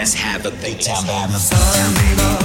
let's have a big time. Time, baby.